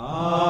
Agnus